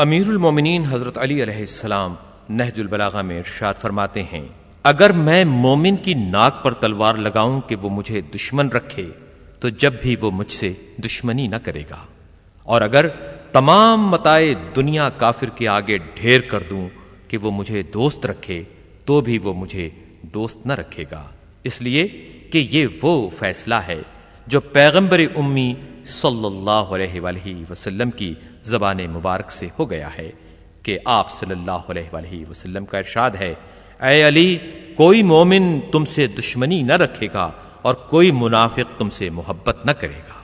امیر المومنین حضرت علی علیہ السلام نہج البلاغہ میں ارشاد فرماتے ہیں، اگر میں مومن کی ناک پر تلوار لگاؤں کہ وہ مجھے دشمن رکھے، تو جب بھی وہ مجھ سے دشمنی نہ کرے گا۔ اور اگر تمام متائے دنیا کافر کے آگے ڈھیر کر دوں کہ وہ مجھے دوست رکھے، تو بھی وہ مجھے دوست نہ رکھے گا۔ اس لیے کہ یہ وہ فیصلہ ہے جو پیغمبر امی صلی اللہ علیہ وآلہ وسلم کی زبان مبارک سے ہو گیا ہے کہ آپ صلی اللہ علیہ وآلہ وسلم کا ارشاد ہے، اے علی، کوئی مومن تم سے دشمنی نہ رکھے گا اور کوئی منافق تم سے محبت نہ کرے گا۔